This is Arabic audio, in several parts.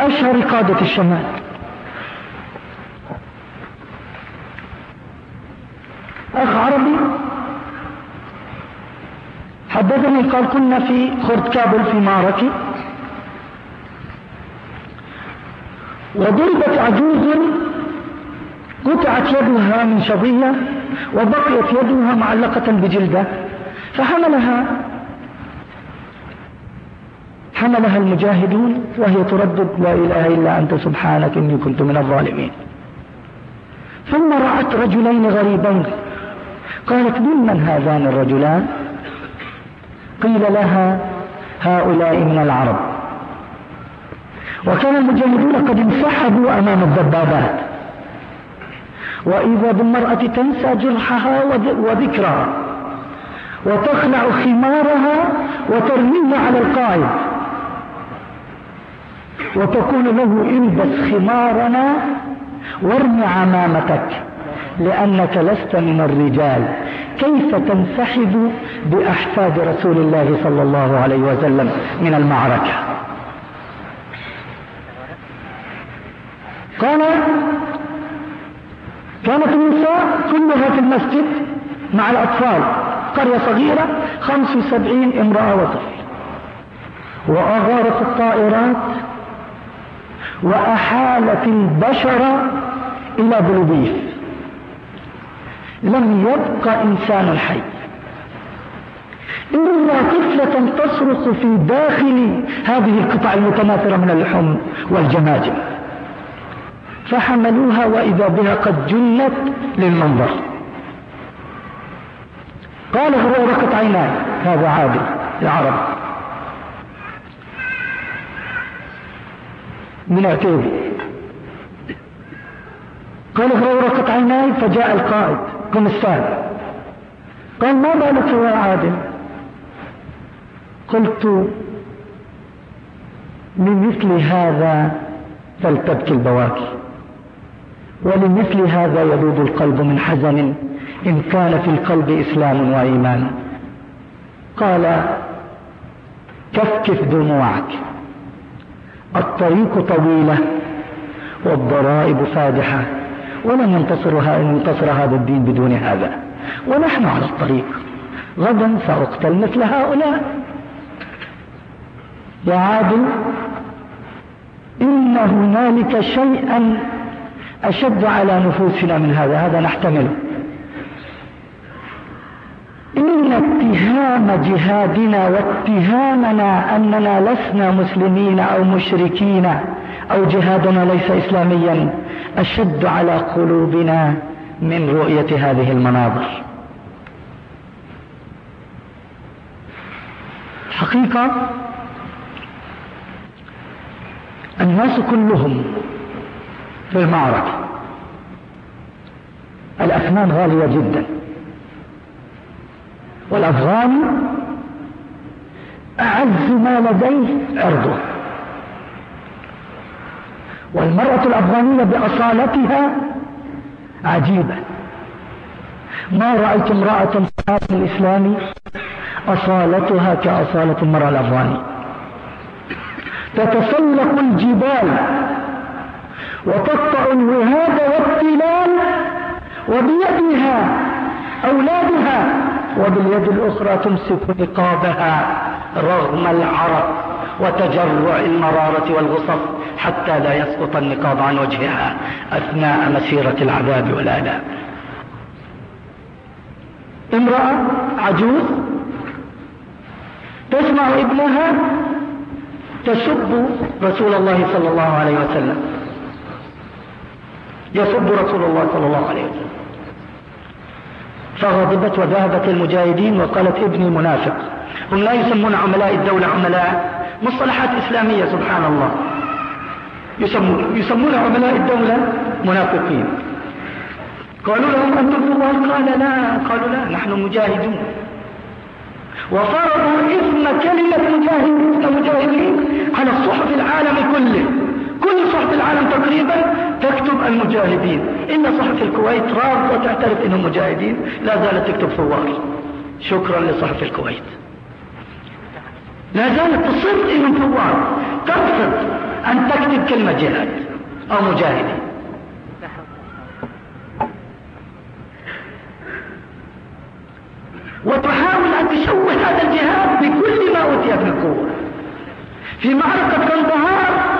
أشهر قادة الشمال. أخ عربي حدثني قال كنا في خرد كابل في معركة وضربت عجوز قطعت يدها من شظية وبقيت يدها معلقة بجلدة فحملها حملها المجاهدون وهي تردد لا إله إلا أنت سبحانك إني كنت من الظالمين. ثم رأت رجلين غريبين. قالت ممن هذان الرجلان؟ قيل لها هؤلاء من العرب. وكان المجاهدون قد انسحبوا أمام الدبابات. وإذا بالمرأة تنسى جرحها وذكرها وتخلع خمارها وترميه على القائد وتقول له البس خمارنا وارم عمامتك لأنك لست من الرجال. كيف تنسحب بأحفاد رسول الله صلى الله عليه وسلم من المعركة؟ قال كانت النساء كلها في المسجد مع الأطفال قرية صغيرة خمس وسبعين امرأة وطفل. وأغارت الطائرات وأحالت البشر إلى بلوبيف لم يبق إنسان حي إلا طفلة تصرخ في داخل هذه القطع المتناثرة من اللحوم والجماجم. فحملوها وإذا بها قد جلت للمنظر. قال غرورقت عيناي هذا عادل العرب. من عتيب قال غرورقت عيناي فجاء القائد. قمستان قال ما بالك يا عادل؟ قلت لمثل هذا فلتبكي البواكي. ولمثل هذا يذوب القلب من حزن إن كان في القلب إسلام وإيمان. قال كفكف دموعك. الطريق طويلة والضرائب فادحة ولن ينتصرها ينتصر هذا الدين بدون هذا. ونحن على الطريق. غدا سأقتل مثل هؤلاء. يا عادل إن هنالك شيئا أشد على نفوسنا من هذا. هذا نحتمله. إن اتهام جهادنا واتهامنا أننا لسنا مسلمين أو مشركين أو جهادنا ليس إسلاميا أشد على قلوبنا من رؤية هذه المناظر. حقيقة الناس كلهم في المعركة. الأثمان غالية جدا. والأفغاني أعز ما لديه عرضه والمرأة الأفغانية بأصالتها عجيبة. ما رأيت امرأة في العالم الإسلامي أصالتها كأصالة المرأة الأفغانية. تتسلق الجبال وتقطع الوهاد والتلال وبيدها أولادها وباليد الأخرى تمسك نقابها رغم العرق وتجرع المرارة والغصص حتى لا يسقط النقاب عن وجهها أثناء مسيرة العذاب والآلام. امرأة عجوز تسمع ابنها تسب رسول الله صلى الله عليه وسلم. يسب رسول الله صلى الله عليه وسلم. فغضبت وذهبت المجاهدين وقالت ابني منافق. هم لا يسمون عملاء الدولة عملاء مصطلحات إسلامية سبحان الله يسمون, يسمون عملاء الدولة منافقين. قالوا لهم أنتم الله قال لا قالوا لا نحن مجاهدون. وفرضوا اسم كلمة مجاهدين على الصحف العالم كله. كل صحف العالم تقريبا تكتب المجاهدين. إن صحف الكويت رافضة تعترف إنهم مجاهدين. لا زالت تكتب ثوار شكرا لصحف الكويت. لا زالت تصر إلى ثوار ترفض أن تكتب كلمة جهاد أو مجاهدين. وتحاول أن تشوه هذا الجهاد بكل ما أوتيت من قوة. في معركة كندهار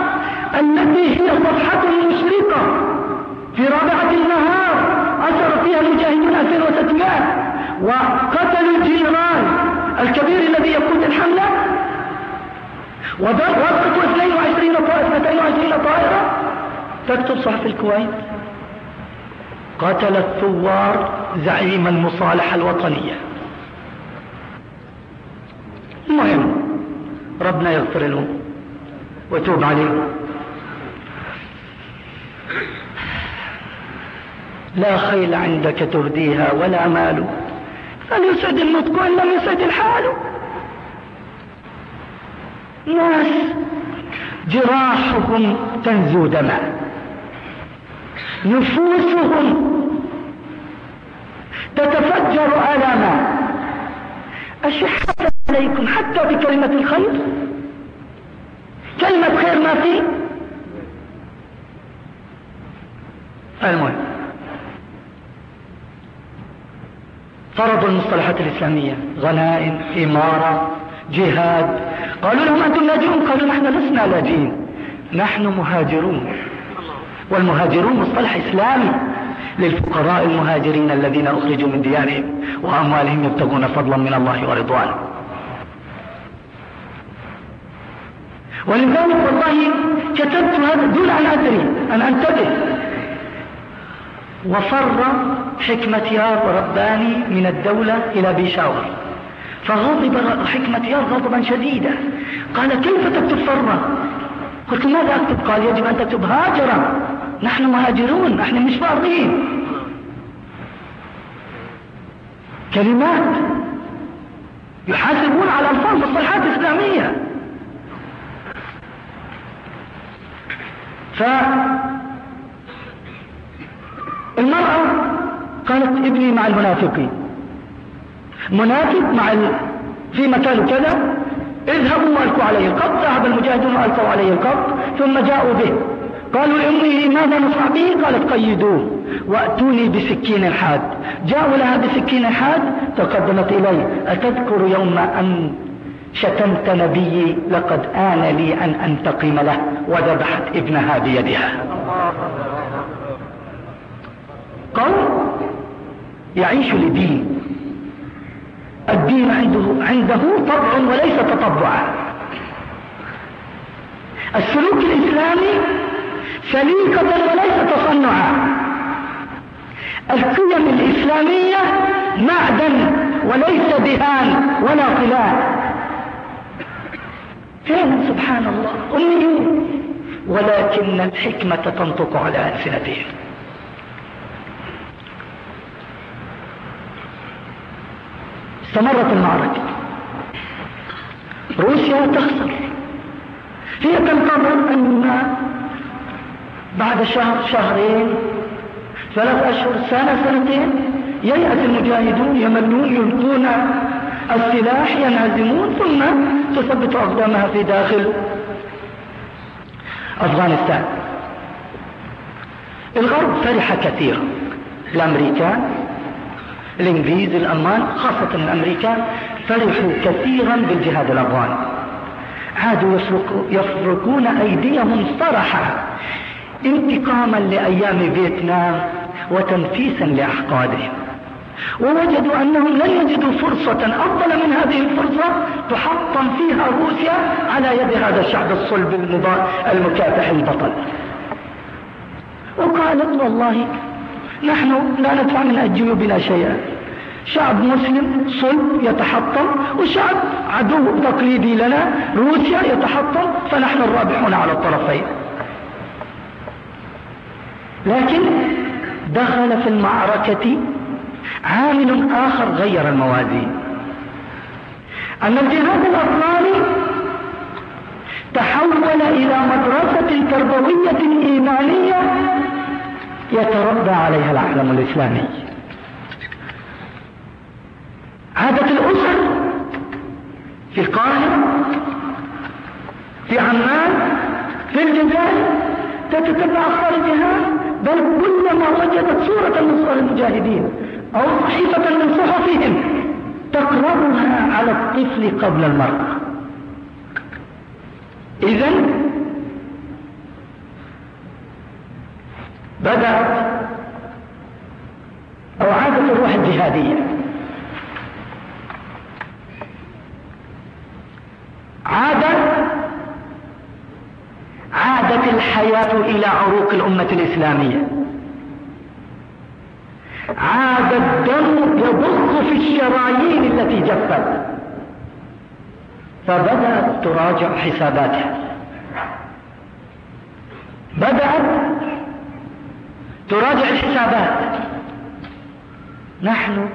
التي هي صفحة مشرقة في رابعة النهار أسر فيها المجاهدون 2600 وقتلوا الجنرال الكبير الذي يقود الحملة. وسقطوا 22 طائرة 22 طائرة تكتب صحف الكويت. قتل الثوار زعيم المصالحة الوطنية. المهم ربنا يغفر له ويتوب عليه. لا خيل عندك ترديها ولا مال. فليسعد النطق وإن لم يسعد الحال. ناس جراحهم تنزو دما نفوسهم تتفجر ألاما. أشحة عليكم حتى بكلمة الخير كلمة خير ما فيه المهم فرضوا المصطلحات الإسلامية. غنائم إمارة جهاد. قالوا لهم أنتم لاجئون قالوا نحن لسنا لاجئين. نحن مهاجرون. والمهاجرون مصطلح إسلامي للفقراء المهاجرين الذين أخرجوا من ديارهم وأموالهم يبتغون فضلا من الله ورضوانه. ولذلك والله كتبت هذا دون أن أدري أن أنتبه. وفر حكمتيار رباني من الدولة إلى بيشاور. فغضب حكمتيار غضبا شديدا. قال كيف تكتب فرة؟ قلت ماذا أكتب؟ قال يجب أن تكتب هاجرا. نحن مهاجرون نحن مش فارغين كلمات يحاسبون على ألفاظ مصطلحات إسلامية فالمرأة قالت ابني مع المنافقين. منافق مع ال... في مكان كذا اذهبوا وألقوا عليه القبض. ذهب المجاهدون وألقوا عليه القبض ثم جاءوا به. قالوا لأمه ماذا نصنع به؟ قالت قيدوه وأتوني بسكين حاد جاءوا لها بسكين حاد تقدمت إلي أتذكر يوم أن شتمت نبيي لقد آن لي أن أنتقم له وذبحت ابنها بيدها. قوم يعيش لدين. الدين عنده, عنده طبع وليس تطبعا. السلوك الإسلامي سليقة وليس تصنعا. القيم الإسلامية معدن وليس دهان ولا قلاع فعلا سبحان الله؟ أميون ولكن الحكمة تنطق على ألسنتهم. استمرت المعركة. روسيا تخسر. هي تنتظر أن بعد شهر شهرين ثلاث أشهر سنة سنتين ييأس المجاهدون يملون يلقون السلاح ينهزمون ثم تثبت أقدامها في داخل أفغانستان. الغرب فرح كثيرا. الأمريكان الإنجليز الألمان خاصة الأمريكان فرحوا كثيرا بالجهاد الأفغاني عادوا يفرقون أيديهم صرحا انتقاما لأيام فيتنام وتنفيسا لأحقادهم ووجدوا أنهم لن يجدوا فرصة أفضل من هذه الفرصة تحطم فيها روسيا على يد هذا الشعب الصلب المكافح البطل. وقالت والله نحن لا ندفع من الجيوبنا شيئا شعب مسلم صلب يتحطم وشعب عدو تقليدي لنا روسيا يتحطم فنحن الرابحون على الطرفين. لكن دخل في المعركة عامل آخر غير الموازين. أن الجهاد الأفغاني تحول إلى مدرسة تربوية إيمانية يتربى عليها العالم الإسلامي. عادت الأسر في القاهرة في عمان في الجزائر تتتبع أخبار الجهاد بل كلما وجدت صورة من صور المجاهدين أو صحيفة من صحفهم تقرأها على الطفل قبل المرأة. إذا بدأت أو عادت الروح الجهادية. عادت عادت الحياة إلى عروق الأمة الإسلامية. عاد الدم يضخ في الشرايين التي جفت. فبدأت تراجع حساباتها. بدأت تراجع الحسابات. نحن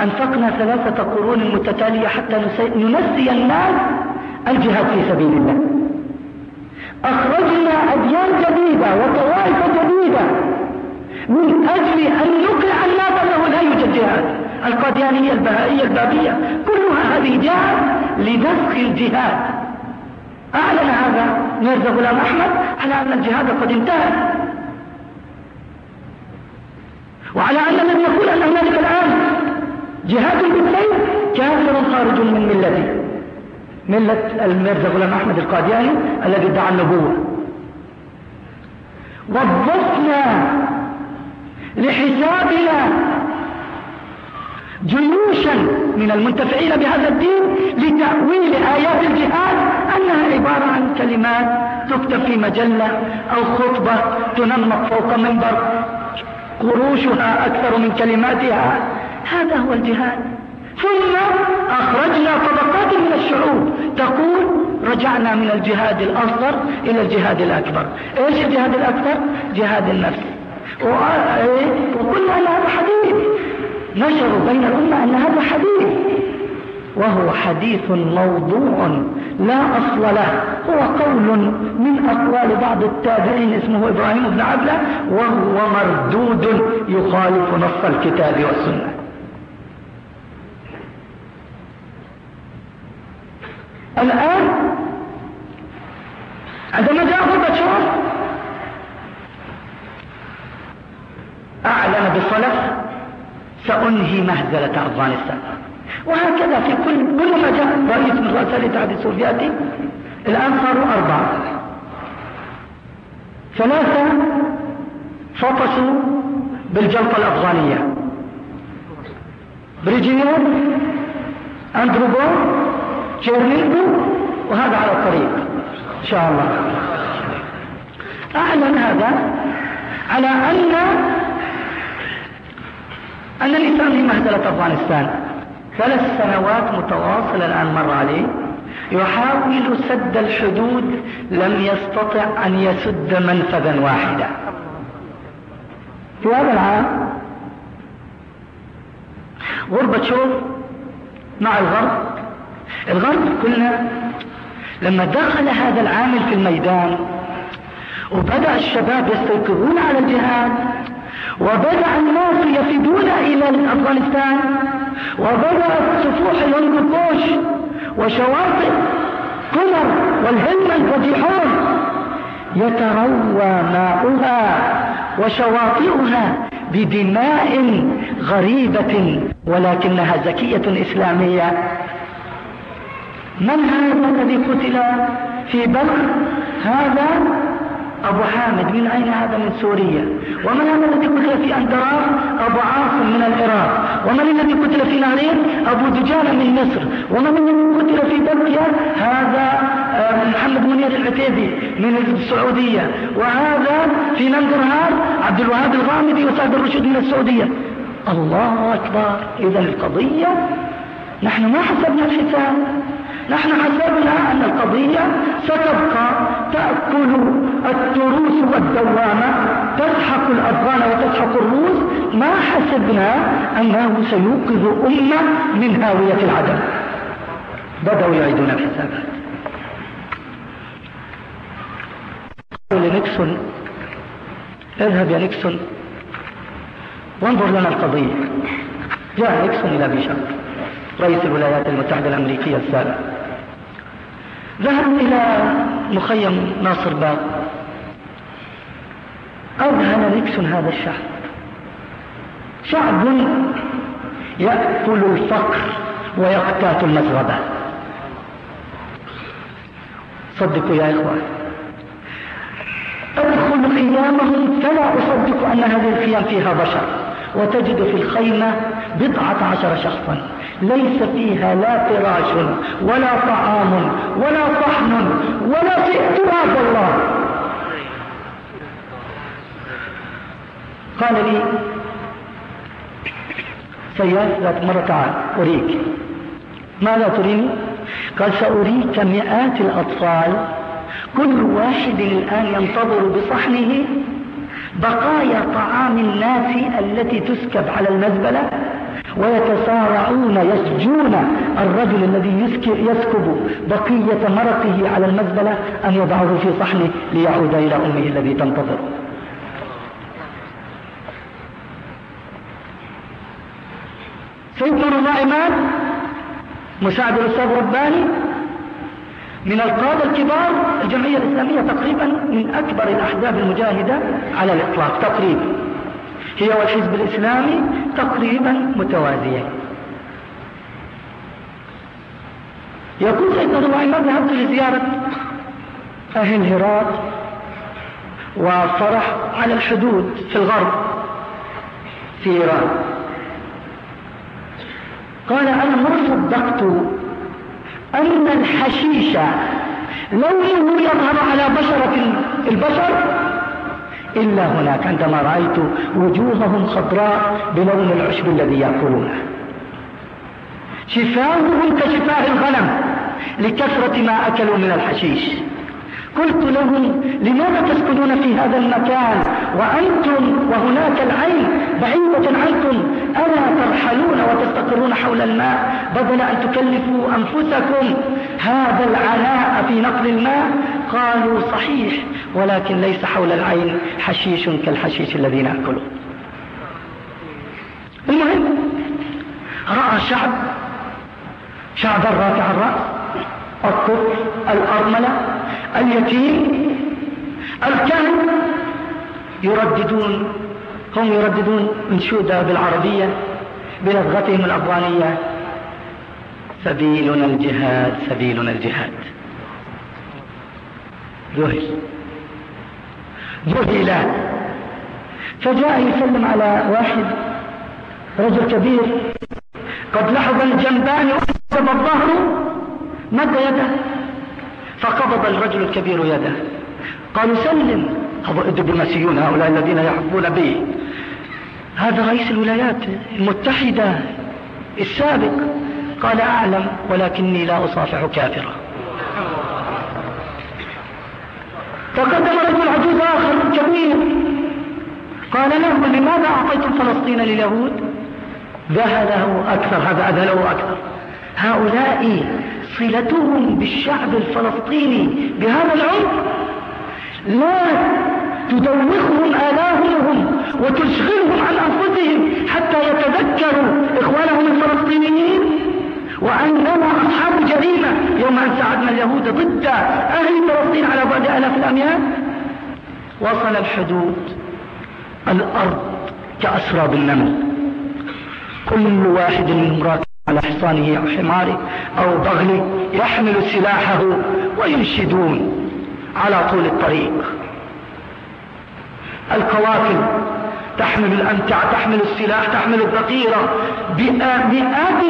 أنفقنا ثلاثة قرون متتالية حتى ننسي الناس الجهاد في سبيل الله. أخرجنا أديان جديدة وطوائف جديدة من أجل أن نقنع الناس أنه لا يوجد جهاد. القاديانية البهائية البابية كلها هذه جهاد لنسخ الجهاد. أعلن هذا ميرزا غلام أحمد على أن الجهاد قد انتهى. وعلى أن من يقول أن هنالك الآن جهاد بالسيف كافر خارج من ملته ملة الميرزا غلام أحمد القادياني الذي ادعى النبوة. وظفنا لحسابنا جيوشا من المنتفعين بهذا الدين لتأويل آيات الجهاد أنها عبارة عن كلمات تكتب في مجلة أو خطبة تنمق فوق منبر قروشها أكثر من كلماتها. هذا هو الجهاد. ثم أخرجنا طبقات من الشعوب. تقول رجعنا من الجهاد الأصغر إلى الجهاد الأكبر. إيش الجهاد الأكبر؟ جهاد النفس. إيه؟ وقلنا أن هذا حديث. نشروا بين الأمة أن هذا حديث. وهو حديث موضوع لا أصل له. هو قول من أقوال بعض التابعين اسمه إبراهيم بن عبلة وهو مردود يخالف نص الكتاب والسنة. الآن عندما جاء غورباتشوف أعلن بصلف سأنهي مهزلة أفغانستان. وهكذا في كل كل ما جاء رئيس من رؤساء الاتحاد السوفيتي الآن صاروا أربعة. ثلاثة فطسوا بالجلطة الأفغانية بريجينيف أندروبوف تشيرنينكو وهذا على الطريق. إن شاء الله. أعلن هذا على أن أن الإسلام هي مهزلة أفغانستان. ثلاث سنوات متواصلة الآن مر عليه. يحاول سد الحدود لم يستطع أن يسد منفذا واحدا. في هذا العام غربة شوف مع الغرب. الغرب قلنا لما دخل هذا العامل في الميدان وبدأ الشباب يستيقظون على الجهاد وبدأ الناس يفدون إلى أفغانستان وبدأت سفوح الهندوكوش وشواطئ قمر والهلمة الفتيحون يتروى ماؤها وشواطئها بدماء غريبة ولكنها زكية إسلامية. من هذا الذي قتل في بدر؟ هذا أبو حامد من أين هذا؟ من سوريا. ومن هذا الذي قتل في أندراس أبو عاصم من العراق. ومن الذي قتل في نهرين أبو دجانة من مصر. ومن الذي قتل في تركيا؟ هذا آه، محمد منير العتيبي من السعودية. وهذا في ننجرهار عبد الوهاب الغامدي وسعد الرشد من السعودية. الله أكبر. إذا القضية نحن ما حسبنا الحساب. نحن حسبنا أن القضية ستبقى تأكل التروس والدوامة تسحق الأفغان وتسحق الروس. ما حسبنا أنه سيوقظ أمة من هاوية العدم. بدأوا يعيدون الحسابات. قالوا لنكسون اذهب يا نيكسون. وانظر لنا القضية. جاء نيكسون إلى بيشار رئيس الولايات المتحدة الأمريكية السابق. ذهب إلى مخيم ناصر باب أذهل نيكسون هذا الشعب. شعب يأكل الفقر ويقتات المزربة صدقوا يا إخوان أدخل خيامهم فلا أصدق أن هذه الخيام فيها بشر. وتجد في الخيمة بضعة عشر شخصا. ليس فيها لا فراش ولا طعام ولا صحن ولا شيء. تراب الله. قال لي سياف ذات مرة تعال أريك. ماذا تريني؟ قال سأريك مئات الأطفال كل واحد الآن ينتظر بصحنه بقايا طعام الناس التي تسكب على المزبلة. ويتسارعون يسجون الرجل الذي يسكب بقية مرقه على المزبلة أن يضعه في صحنه ليعود إلى أمه الذي تنتظره سيدنا إمام مساعد الأستاذ رباني من القادة الكبار الجمعية الإسلامية تقريبا من أكبر الأحزاب المجاهدة على الإطلاق تقريبا. هي والحزب الإسلامي تقريبا متوازيين يقول سيدنا رضا إمام ذهبت لزيارة أهل هرات وفرح على الحدود في الغرب في إيران. قال أنا ما صدقت أن الحشيش لونه يظهر على بشرة البشر إلا هناك عندما رأيت وجوههم خضراء بلون العشب الذي يأكلونه. شفاههم كشفاه الغنم لكثرة ما أكلوا من الحشيش. قلت لهم لماذا تسكنون في هذا المكان؟ وأنتم وهناك العين بعيدة عنكم ألا ترحلون وتستقرون حول الماء بدل أن تكلفوا أنفسكم هذا العناء في نقل الماء. قالوا صحيح ولكن ليس حول العين حشيش كالحشيش الذي نأكله. المهم رأى شعب شعبا رافع الرأس الطفل الأرملة اليتيم الكهن يرددون هم يرددون انشودة بالعربية. بلغتهم الأفغانية. سبيلنا الجهاد سبيلنا الجهاد. ذهل ذهل فجاء يسلم على واحد رجل كبير. قد لحظ الجنبان وقصب الظهر مد يده فقبض الرجل الكبير يده. قالوا سلم. الدبلوماسيون هؤلاء الذين يحبون به هذا رئيس الولايات المتحدة السابق. قال أعلم ولكني لا أصافح كافرا. تقدم رجل عجوز آخر كبير. قال له لماذا أعطيتم فلسطين لليهود؟ ذهله أكثر هذا أذهله أكثر. هؤلاء صلتهم بالشعب الفلسطيني بهذا العمق. لا تدوخهم آلامهم وتشغلهم عن أنفسهم حتى يتذكروا إخوانهم الفلسطينيين. وأننا أصحاب جريمة يوم أن ساعدنا اليهود ضد أهل فلسطين على بعد آلاف الأميال. وصل الحدود الأرض كأسراب النمل. كل واحد منهم راكب على حصانه أو حماره أو بغله يحمل سلاحه وينشدون على طول الطريق. القوافل تحمل الأمتع تحمل السلاح تحمل الذخيرة مئات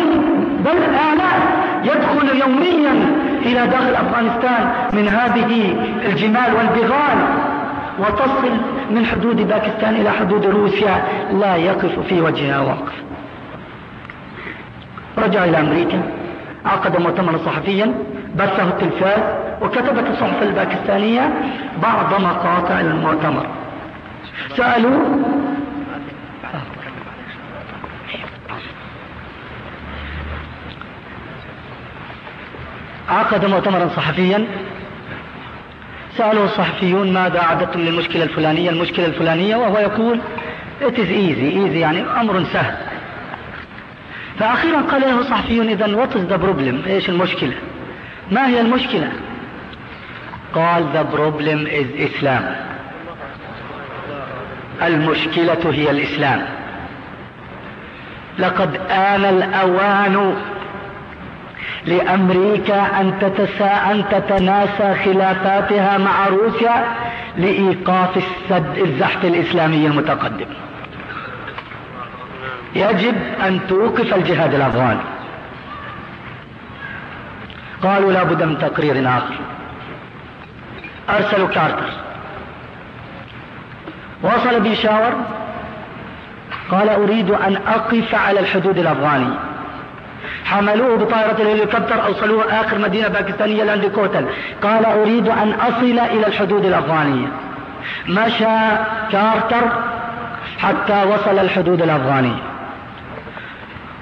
بل آلاف يدخل يوميا إلى داخل أفغانستان من هذه الجمال والبغال وتصل من حدود باكستان إلى حدود روسيا لا يقف في وجهها وقف رجع إلى أمريكا عقد مؤتمرا صحفيا بثه التلفاز وكتبت الصحف الباكستانية بعض مقاطع المؤتمر سألوا. عقد مؤتمرا صحفيا. سأله الصحفيون ماذا أعددتم للمشكلة الفلانية المشكلة الفلانية وهو يقول it is easy easy يعني أمر سهل. فأخيرا قال له الصحفيون إذا what is the problem إيش المشكلة؟ ما هي المشكلة؟ قال the problem is Islam. المشكلة هي الإسلام. لقد آن الأوان لأمريكا أن, تتسا أن تتناسى خلافاتها مع روسيا لإيقاف السد الزحف الإسلامي المتقدم. يجب أن توقف الجهاد الأفغاني قالوا لا بد من تقرير آخر. أرسلوا كارتر. وصل بيشاور قال أريد أن أقف على الحدود الأفغانية حملوه بطائرة الهليكوبتر أوصلوه آخر مدينة باكستانية لاندي كوتل. قال أريد أن أصل إلى الحدود الأفغانية. مشى كارتر حتى وصل الحدود الأفغانية.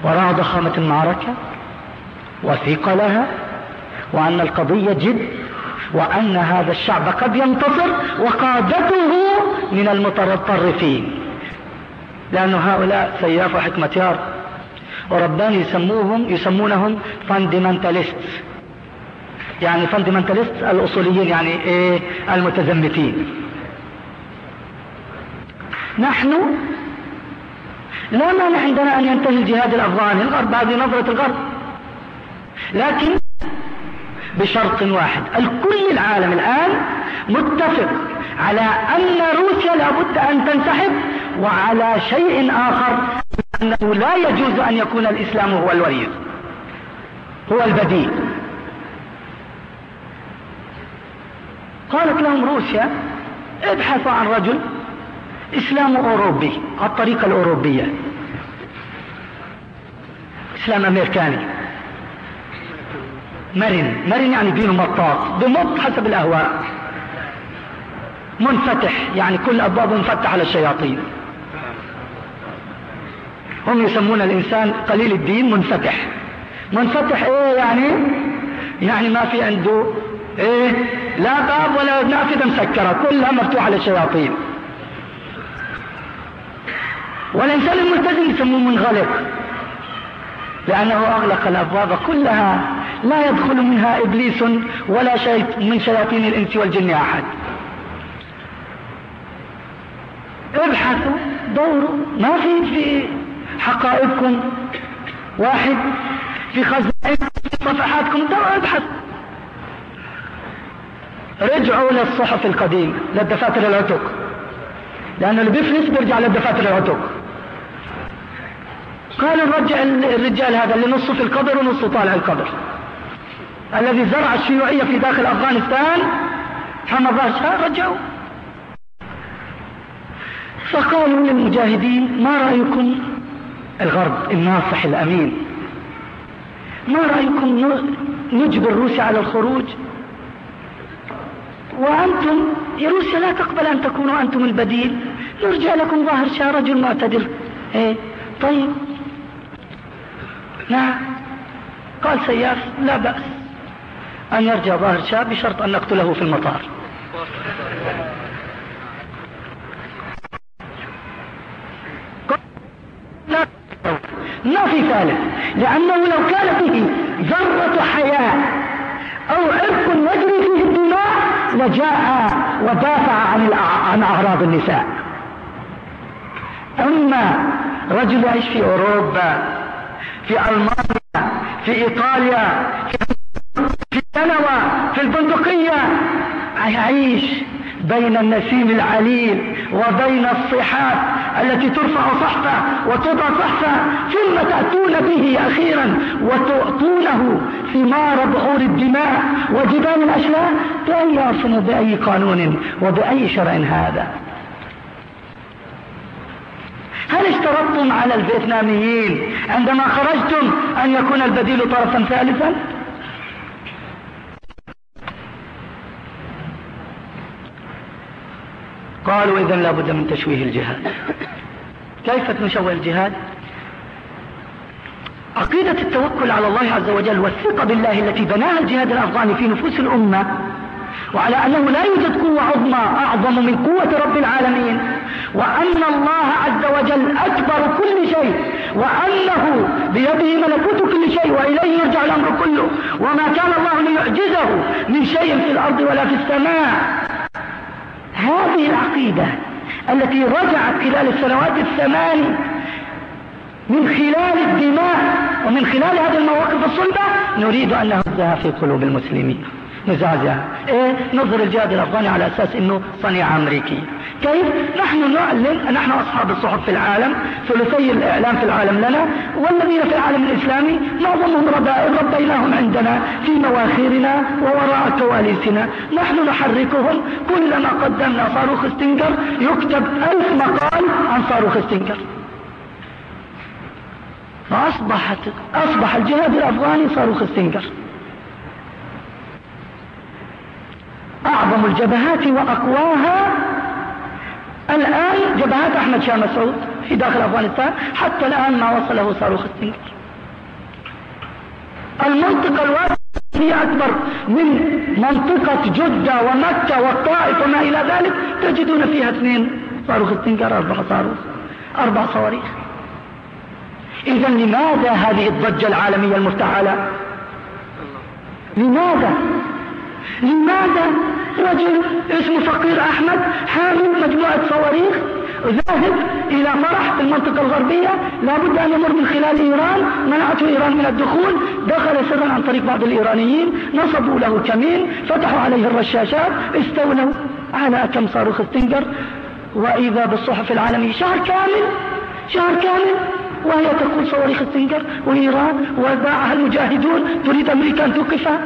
ورأى ضخامة المعركة وثقلها وأن القضية جد وأن هذا الشعب قد ينتصر وقادته من المتطرفين. لأن هؤلاء سياف وحكمتيار. ورباني يسموهم يسمونهم fundamentalist يعني fundamentalist الأصوليين يعني إيه؟ المتزمتين نحن لا مانع عندنا أن ينتهي الجهاد الأفغاني الغرب هذه نظرة الغرب. لكن بشرط واحد. الكل العالم الآن متفق على أن روسيا لابد أن تنسحب وعلى شيء آخر أنه لا يجوز أن يكون الإسلام هو الوريث هو البديل. قالت لهم روسيا ابحثوا عن رجل إسلام أوروبي الطريقة الأوروبية. إسلام أمريكاني. مرن. مرن يعني دينه مطاط. بمط حسب الأهواء. منفتح. يعني كل أبوابه مفتح على الشياطين. هم يسمون الإنسان قليل الدين منفتح. منفتح إيه يعني؟ يعني ما في عنده إيه؟ لا باب ولا نافذة مسكرة. كلها مفتوحة للشياطين والإنسان الملتزم يسموه منغلق. لأنه أغلق الأبواب كلها. لا يدخل منها إبليس ولا من شياطين الإنس والجن أحد. ابحثوا دوروا. ما في في حقائبكم واحد في خزائنكم في صفحاتكم. دوروا ابحث رجعوا للصحف القديمة للدفاتر العتق. لأن اللي بيفلس بيرجع للدفاتر العتق. قالوا نرجع الرجال هذا اللي نصه في القبر ونصه طالع القبر الذي زرع الشيوعية في داخل أفغانستان حمد الله رجعوا. فقالوا للمجاهدين ما رأيكم الغرب الناصح الأمين؟ ما رأيكم نجبر روسيا على الخروج؟ وأنتم يا روسيا لا تقبل أن تكونوا أنتم البديل. يرجع لكم ظاهر شاه رجل معتدل. إيه. طيب. نعم. قال سياف لا بأس. أن يرجع ظاهر شاه بشرط أن نقتله في المطار. ما في ثالث لأنه لو كان فيه ذرة حياة أو عرق يجري فيه الدماء لجاء ودافع عن عن أعراض النساء. أما رجل يعيش في أوروبا في ألمانيا في إيطاليا في كنوا في البندقية يعيش بين النسيم العليل وبين الصحات التي ترفع صحفة وتضع صحفة ثم تأتون به أخيرا وتعطونه ثمار بحور الدماء. وجبال الأشلاء بأي عرف وبأي قانون وبأي شرع هذا. هل اشترطتم على الفيتناميين عندما خرجتم أن يكون البديل طرفا ثالثا؟ قالوا إذا لابد من تشويه الجهاد. كيف نشوه الجهاد؟ عقيدة التوكل على الله عز وجل والثقة بالله التي بناها الجهاد الأفغاني في نفوس الأمة وعلى أنه لا يوجد قوة عظمى أعظم من قوة رب العالمين وأن الله عز وجل أكبر كل شيء وأنه بيده ملكوت كل شيء وإليه يرجع الأمر كله. وما كان الله ليعجزه من شيء في الأرض ولا في السماء. هذه العقيدة التي رجعت خلال السنوات الثمان من خلال الدماء ومن خلال هذه المواقف الصلبة نريد أن نهزها في قلوب المسلمين نزعزعها إيه؟ نظر الجهاد الأفغاني على أساس إنه صنيعة امريكية كيف نحن نعلن نحن أصحاب الصحف في العالم ثلثي الإعلام في العالم لنا والذين في العالم الإسلامي معظمهم ربيناهم عندنا في مواخرنا ووراء كواليسنا. نحن نحركهم كلما قدمنا صاروخ ستينجر يكتب ألف مقال عن صاروخ ستينجر فأصبحت أصبح الجهاد الأفغاني صاروخ ستينجر أعظم الجبهات وأقواها الآن جبهات أحمد شاه مسعود في داخل أفغانستان حتى الآن ما وصله صاروخ الستينجر المنطقة الواسعة هي أكبر من منطقة جدة ومكة والطائف وما إلى ذلك. تجدون فيها اثنين صاروخ السنجر أربع صاروخ أربع صواريخ. إذا لماذا هذه الضجة العالمية المفتعلة؟ لماذا لماذا رجل اسمه فقير أحمد حامل مجموعة صواريخ ذاهب إلى فرح في المنطقة الغربية؟ لابد أن يمر من خلال إيران. منعته إيران من الدخول. دخل سرا عن طريق بعض الإيرانيين. نصبوا له كمين. فتحوا عليه الرشاشات. استولوا على كم صاروخ ستنجر وإذا بالصحف العالمية. شهر كامل. شهر كامل. وهي تقول صواريخ ستنجر وإيران. وباعها المجاهدون تريد أمريكا أن توقفها؟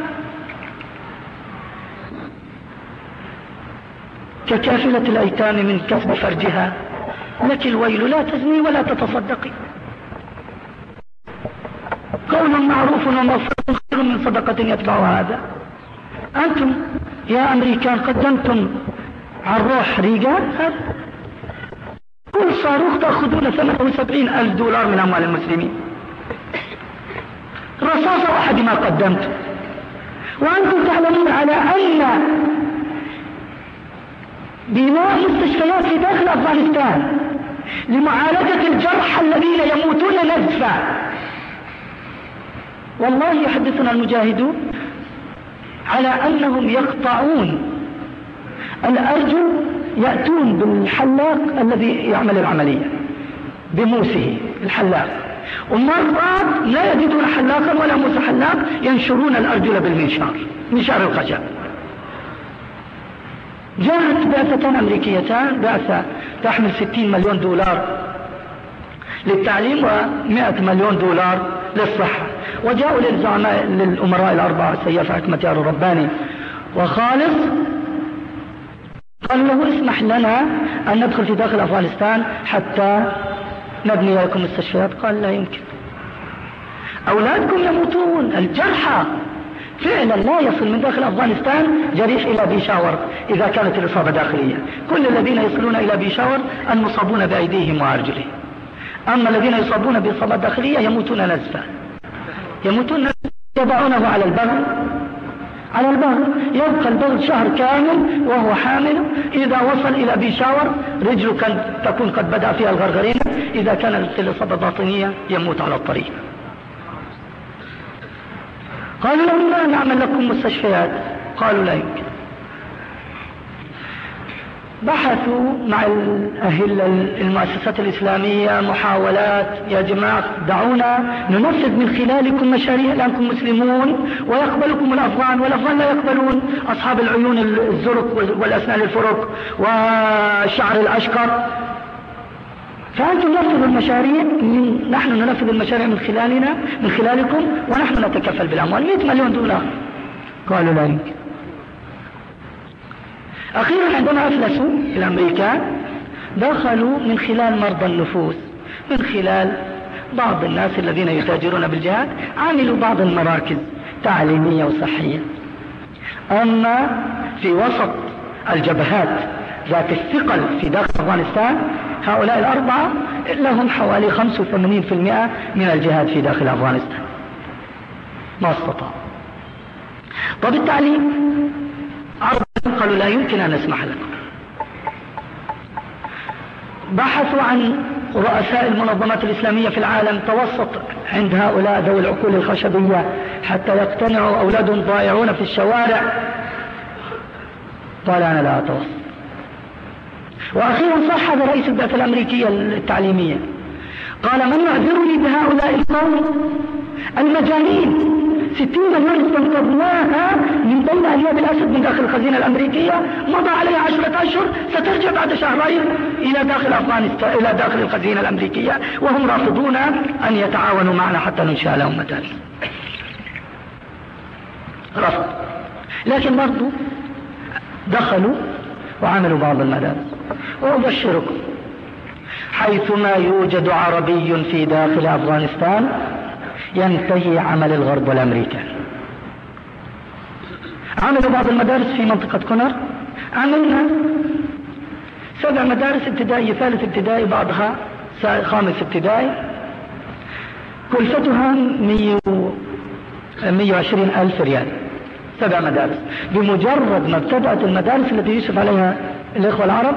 ككافلة الأيتام من كسب فرجها. لك الويل لا تزني ولا تتصدقي. قول معروف ومغفرة خير من صدقة يتبع هذا. أنتم يا أمريكان قدمتم على الروح ريقان كل صاروخ تأخذون ثمنه سبعين ألف دولار من أموال المسلمين. رصاصة واحد ما قدمت. وأنتم تعلمون على أن بناء مستشفيات في داخل أفغانستان لمعالجة الجرحى الذين يموتون نزفا. والله يحدثنا المجاهدون على أنهم يقطعون. الأرجل يأتون بالحلاق الذي يعمل العملية بموسه الحلاق. ومرات لا يجدون حلاقا ولا موس حلاق ينشرون الأرجل بالمنشار منشار الخشب جاءت بعثتان أمريكيتان بعثة تحمل 60 مليون دولار للتعليم و100 مليون دولار للصحة. وجاءوا للزعماء للأمراء الأربعة سيف حكمة يار الرباني وخالص قال له اسمح لنا أن ندخل في داخل أفغانستان حتى نبني لكم مستشفيات. قال لا يمكن. أولادكم يموتون. الجرحى فعلا لا يصل من داخل أفغانستان جريح إلى بيشاور إذا كانت الإصابة داخلية. كل الذين يصلون إلى بيشاور المصابون بأيديهم وأرجلهم. أما الذين يصابون بإصابات داخلية يموتون نزفا. يموتون يضعونه على البغل. على البغل يبقى البغل شهر كامل وهو حامل. إذا وصل إلى بيشاور رجله تكون قد بدأ فيها الغرغرين إذا كانت الإصابة باطنية يموت على الطريق. قالوا لهم لا نعمل لكم مستشفيات قالوا لا يمكن. بحثوا مع الأهل المؤسسات الإسلامية محاولات يا جماعة دعونا ننفذ من خلالكم مشاريع لأنكم مسلمون ويقبلكم الأفغان والأفغان لا يقبلون. أصحاب العيون الزرق والأسنان الفرق والشعر الأشقر. فأنتم نفذوا المشاريع من نحن ننفذ المشاريع من خلالنا من خلالكم ونحن نتكفل بالأموال. 100 مليون دولار. قالوا لا يمكن. أخيرا عندما أفلسوا الأمريكان دخلوا من خلال مرضى النفوس من خلال بعض الناس الذين يتاجرون بالجهاد عملوا بعض المراكز تعليمية وصحية. أما في وسط الجبهات ذات الثقل في داخل أفغانستان هؤلاء الأربعة لهم حوالي 85% من الجهاد في داخل أفغانستان. ما استطاع. طب التعليم عرض قالوا لا يمكن أن نسمح لكم. بحثوا عن رؤساء المنظمات الإسلامية في العالم توسط عند هؤلاء ذوي العقول الخشبية حتى يقتنعوا أولادهم ضائعون في الشوارع. قال أنا لا أتوسط. وأخيرا صح هذا رئيس البعثة الأمريكية التعليمية. قال من يعذرني بهؤلاء القوم المجانين؟ ستين مليون استنقذناها من بين ألياب الأسد من داخل الخزينة الأمريكية. مضى عليها عشرة أشهر سترجع بعد شهرين إلى داخل أفغانستان إلى داخل الخزينة الأمريكية وهم رافضون أن يتعاونوا معنا حتى ننشأ لهم مدارس. رفض. لكن برضو دخلوا وعملوا بعض المدارس. وأبشركم. حيثما يوجد عربي في داخل أفغانستان ينتهي عمل الغرب والأمريكان عملوا بعض المدارس في منطقة كونر. عملنا سبع مدارس ابتدائية ثالث ابتدائي بعضها خامس ابتدائي. كلفتها 120 ألف ريال. سبع مدارس. بمجرد ما ابتدأت المدارس التي يشرف عليها الإخوة العرب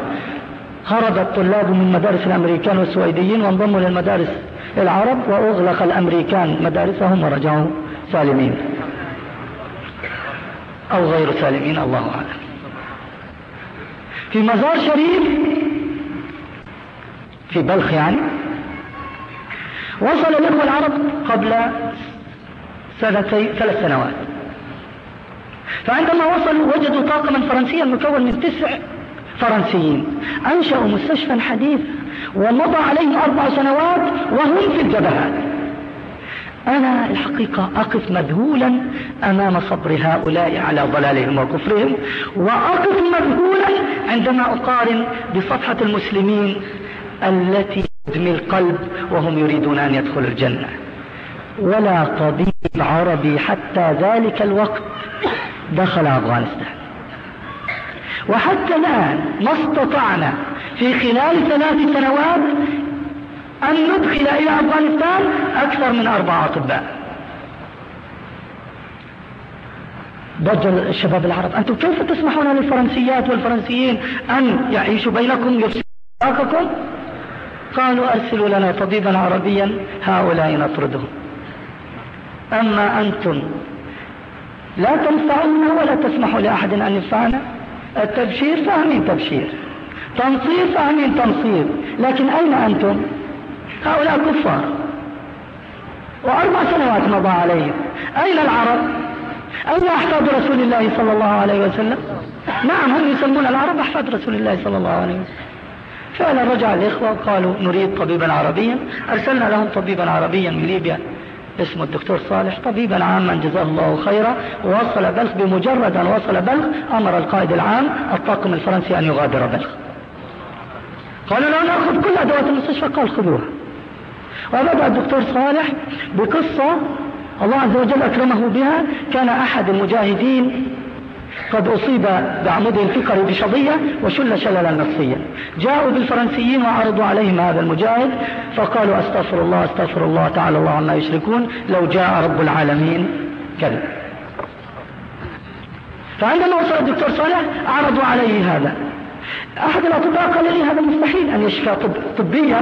هرب الطلاب من مدارس الأمريكان والسويديين وانضموا للمدارس العرب وأغلق الأمريكان مدارسهم ورجعوا سالمين. أو غير سالمين الله أعلم. في مزار شريف في بلخ يعني وصل الإخوة العرب قبل سنتين ثلاث سنوات. فعندما وصلوا وجدوا طاقما فرنسيا مكون من تسع فرنسيين. أنشأوا مستشفى حديث ومضى عليهم أربع سنوات وهم في الجبهات. أنا الحقيقة أقف مذهولا أمام صبر هؤلاء على ضلالهم وكفرهم وأقف مذهولا عندما أقارن بصفحة المسلمين التي تدمي القلب وهم يريدون أن يدخلوا الجنة. ولا طبيب عربي حتى ذلك الوقت دخل أفغانستان. وحتى الآن ما استطعنا في خلال ثلاث سنوات أن ندخل إلى أفغانستان أكثر من أربعة أطباء. ضج الشباب العرب أنتم كيف تسمحون للفرنسيات والفرنسيين أن يعيشوا بينكم يفسقكم قالوا أرسلوا لنا طبيبا عربيا هؤلاء نطردهم. أما أنتم لا تنفعونا ولا تسمحوا لأحد أن ينفعنا؟ التبشير فاهمين تبشير تنصير فاهمين تنصير لكن أين أنتم؟ هؤلاء كفار وأربع سنوات مضى عليهم. أين العرب؟ أين أحفاد رسول الله صلى الله عليه وسلم؟ نعم هم يسمون العرب أحفاد رسول الله صلى الله عليه وسلم. فعلا رجع الإخوة وقالوا نريد طبيبا عربيا. أرسلنا لهم طبيبا عربيا من ليبيا. اسمه الدكتور صالح طبيبا عاما جزاه الله خيرا ووصل بلخ بمجرد أن وصل بلخ أمر القائد العام الطاقم الفرنسي أن يغادر بلخ. قالوا له نأخذ كل أدوات المستشفى. قال خذوها. وبدأ الدكتور صالح بقصة الله عز وجل أكرمه بها. كان أحد المجاهدين قد أصيب بعمود الفقري بشظية وشل شللا نصفيا جاءوا بالفرنسيين وعرضوا عليهم هذا المجاهد فقالوا أستغفر الله أستغفر الله تعالى الله عما يشركون لو جاء رب العالمين كذا فعندما وصل الدكتور صالح عرضوا عليه هذا. أحد الأطباء قال لي هذا مستحيل أن يشفى طب طبيا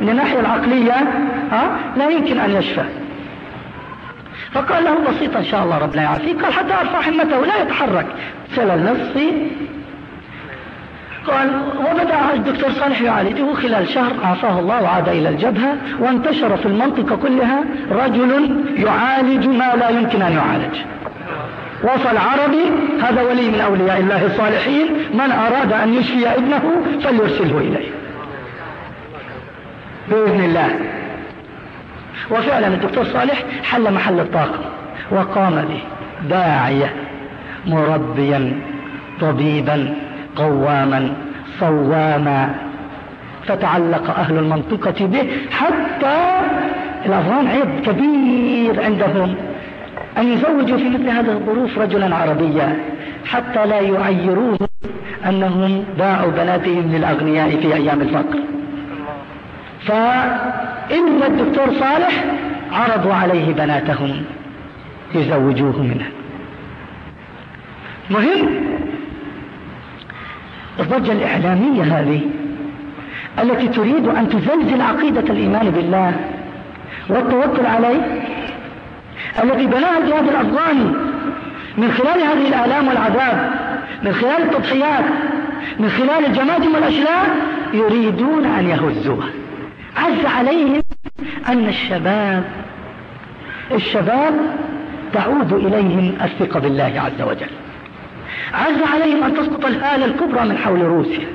من الناحية العقلية ها؟ لا يمكن أن يشفى. فقال له بسيط إن شاء الله ربنا يعافيك قال حتى أرفع همته لا يتحرك. سلل نصفي قال وبدأ الدكتور صالح يعالجه. خلال شهر عافاه الله وعاد إلى الجبهة وانتشر في المنطقة كلها رجل يعالج ما لا يمكن أن يعالج. وصل عربي هذا ولي من أولياء الله الصالحين من أراد أن يشفي ابنه فليرسله إليه. بإذن الله. وفعلا الدكتور صالح حل محل الطاقم وقام به داعية مربيا طبيبا قواما صواما. فتعلق أهل المنطقة به حتى الأفغان عيب كبير عندهم. أن يزوجوا في مثل هذه الظروف رجلا عربيا حتى لا يعيروه أنهم باعوا بناتهم للأغنياء في أيام الفقر. فإن الدكتور صالح عرضوا عليه بناتهم يزوجوه منها. مهم؟ الضجة الإعلامية هذه التي تريد أن تزلزل عقيدة الإيمان بالله والتوكل عليه الذي بناها الجهاد الأفغاني من خلال هذه الآلام والعذاب من خلال التضحيات من خلال الجماجم والأشلاء يريدون أن يهزوها. عز عليهم أن الشباب الشباب تعود إليهم الثقة بالله عز وجل. عز عليهم أن تسقط الآلة الكبرى من حول روسيا.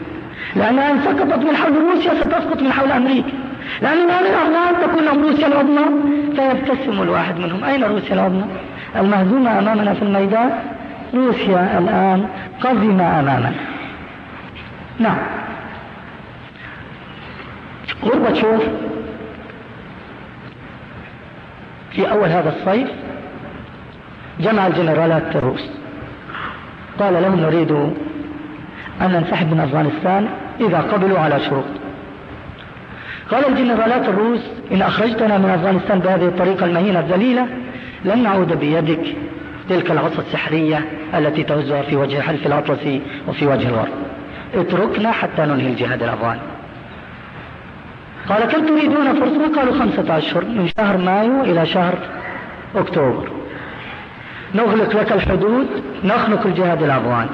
لأنها إن سقطت من حول روسيا ستسقط من حول أمريكا. لأن الآن الأفغان تكون لهم روسيا العظمى فيبتسم الواحد منهم. أين روسيا العظمى؟ المهزومة أمامنا في الميدان. روسيا الآن قزمة أمامنا. نعم. غربتشوف في أول هذا الصيف جمع الجنرالات الروس. قال لهم نريد أن ننسحب من أفغانستان إذا قبلوا على شروط قال الجنرالات الروس إن أخرجتنا من أفغانستان بهذه الطريقة المهينة الذليلة لن نعود بيدك تلك العصا السحرية التي تهزها في وجه الحلف الأطلسي وفي وجه الغرب. اتركنا حتى ننهي الجهاد الأفغاني. قال كم تريدون فرصة؟ قالوا خمسة أشهر من شهر مايو إلى شهر أكتوبر. نغلق لك الحدود نخنق الجهاد الأفغاني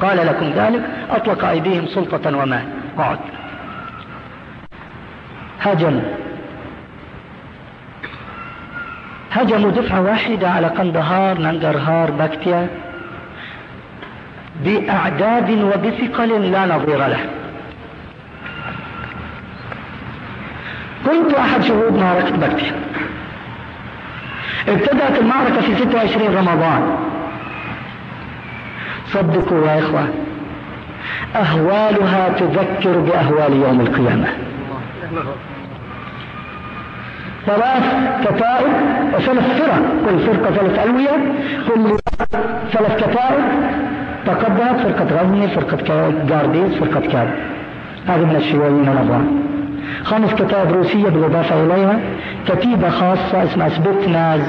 قال لكم ذلك أطلق أيديهم سلطة ومال اقعد هجموا. هجموا دفعة واحدة على قندهار ننجرهار بكتيا بأعداد وبثقل لا نظير له. كنت أحد شهود معركة بكتيا ابتدأت المعركة في 26 رمضان. صدقوا يا إخوة أهوالها تذكر بأهوال يوم القيامة. ثلاث كتائب وثلاث فرق كل فرقة ثلاث ألوية كل ثلاث كتائب تقدمت فرقة غزني فرقة جارديس فرقة كاب هذه من الشيوعيين الأفغان خمس كتائب روسية بالإضافة إليها. كتيبة خاصة اسمها سبيتناز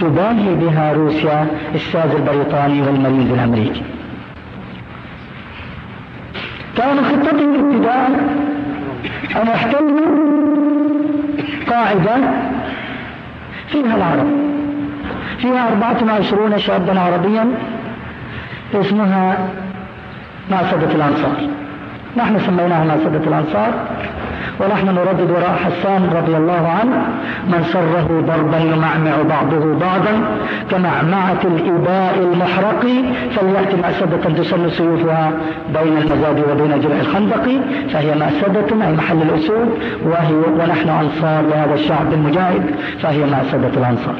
تباهي بها روسيا الساز البريطاني والمريض الأمريكي. كان خطتهم ابتداء أن يحتلوا قاعدة فيها العرب. فيها أربعة وعشرون شابا عربيا اسمها معصبة الأنصار. نحن سميناها معصبة الأنصار. ونحن نردد وراء حسان رضي الله عنه من سره ضربا يمعمع بعضه بعضا كمعمعة الإباء المحرق فليأتي مأسدة تسل سيوفها بين المزاد وبين جرع الخندق فهي مأسدة أي محل الأسود وهي ونحن أنصار لهذا الشعب المجاهد فهي مأسدة الأنصار.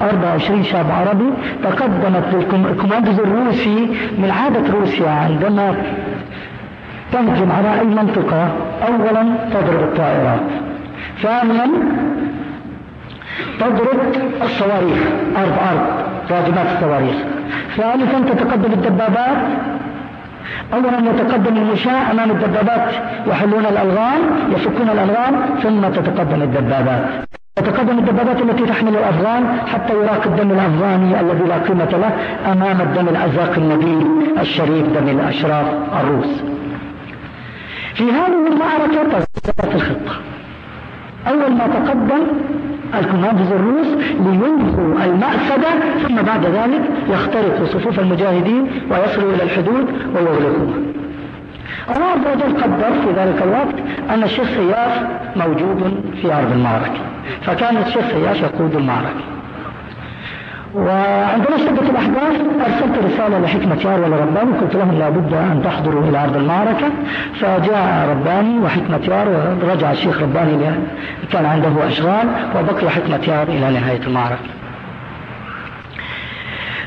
24 شاب عربي تقدمت للكوماندوز الروسي من عادة روسيا عندما تهجم على أي منطقة أولا تضرب الطائرات ثانيا تضرب الصواريخ أرض أرض راجمات الصواريخ. ثالثا تتقدم الدبابات. أولا يتقدم المشاة أمام الدبابات يحلون الألغام يفكون الألغام ثم تتقدم الدبابات. تتقدم الدبابات التي تحمل الأفغان حتى يراق الدم الأفغاني الذي لا قيمة له أمام الدم الأزرق النبيل الشريف دم الأشراف الروس. في هذه المعركة تزداد الخطة. أول ما تقدم الكوماندوز الروس لينهوا المأسدة ثم بعد ذلك يخترقوا صفوف المجاهدين ويصلوا إلى الحدود ويغلقوها الله عز وجل قدر في ذلك الوقت أن الشيخ سياف موجود في أرض المعركة فكان الشيخ سياف يقود المعركة. وعندما اشتدت الأحداث أرسلت رسالة لحكمة يار ولرباني قلت لهم لابد أن تحضروا إلى أرض المعركة. فجاء رباني وحكمة يار ورجع الشيخ رباني كان عنده أشغال وبقي حكمة يار إلى نهاية المعركة.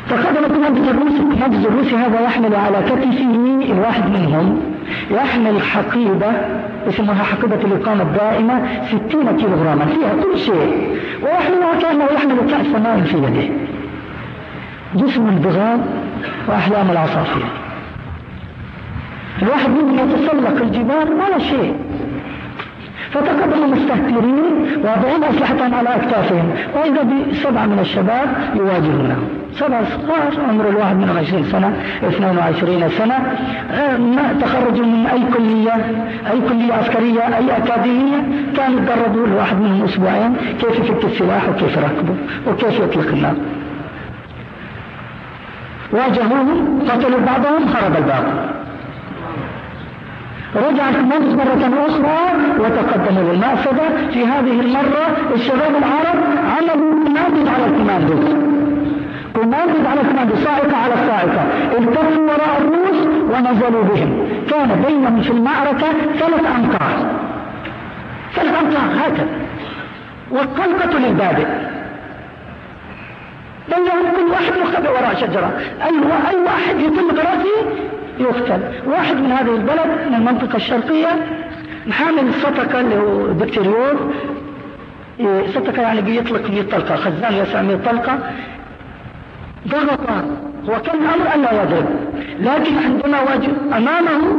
تقدم المهندس الروسي المهندس الروسي هذا يحمل على كتفه الواحد منهم. يحمل حقيبة اسمها حقيبة الإقامة الدائمة 60 كيلو غراما فيها كل شيء. ويحملها كأنه يحمل كأس ماء في يده. جسم البغال وأحلام العصافير. الواحد منهم يتسلق الجبال ولا شيء. فتقدم مستهترين واضعين أسلحتهم على أكتافهم وإذا بسبعة من الشباب يواجهونهم سبع صغار عمر الواحد منهم 20 سنة 22 سنة. آه، ما تخرجوا من أي كلية أي كلية عسكرية أي أكاديمية كانوا يتدربوا الواحد منهم أسبوعين كيف يفك السلاح وكيف يركبه وكيف يطلق النار. واجهوهم قتلوا بعضهم هرب الباقي. رجع الكوماندوز مرة أخرى وتقدموا للمأسدة في هذه المرة الشباب العرب عملوا كوماندوز على الكوماندوز كوماندوز على الكوماندوز صاعقة على الصاعقة التفوا وراء الروس ونزلوا بهم. كان بينهم في المعركة ثلاث أمتار. ثلاث أمتار هكذا. والطلقة للبادئ. بينهم كل واحد مختبئ وراء شجرة. أي, أي واحد يطل برأسه يقتل. واحد من هذه البلد من المنطقة الشرقية حامل السطكة اللي هو دكتوريوف سطكة يعني بيطلق 100 طلقة خزان يسع 100 طلقة. ضغط. هو كان الأمر ألا يضرب. لكن عندما واجه أمامه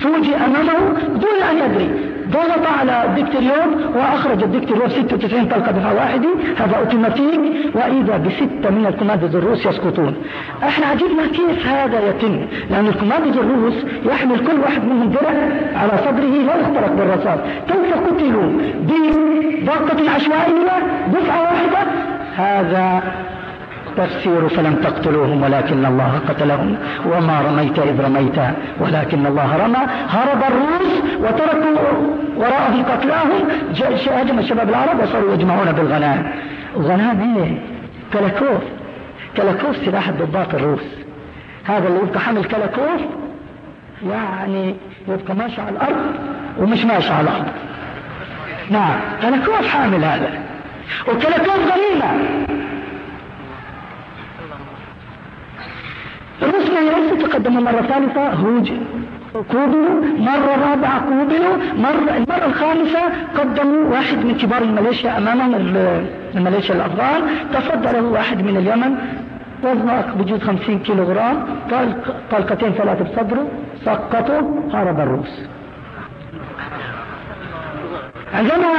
فوجئ أمامه دون أن يدري. ضغط على الدكتوريوف وأخرج الدكتوريوف 96 طلقة دفعة واحدة هذا أوتوماتيك وإذا بستة من الكوماندوز الروس يسقطون. إحنا عجبنا كيف هذا يتم. لأن الكوماندوز الروس يحمل كل واحد منهم درع على صدره لا يخترق بالرصاص. كيف قتلوا؟ بضغطة عشوائية دفعة واحدة؟ هذا تفسير فلم تقتلوهم ولكن الله قتلهم. وما رميت إذ رميت ولكن الله رمى. هرب الروس وتركوا وراءهم قتلاهم. هجم الشباب العرب وصاروا يجمعون بالغنائم. غنائم إيه كلاكوف. كلاكوف سلاح الضباط الروس. هذا اللي يبقى حمل كلاكوف يعني يبقى ماشي على الأرض ومش ماشي على الأرض. نعم كلاكوف حامل هذا. وكلاكوف غنيمة. الرسل يرسل تقدموا مرة ثالثة هوج قوبلوا مرة رابعة قوبلوا مرة المرة الخامسة قدموا واحد من كبار الميليشيا أمامهم الميليشيا الأفغان تصدى له واحد من اليمن وزنه بجوز 50 كيلو جرام طلقتين ثلاثة بصدره سقطوا هرب الروس. عندما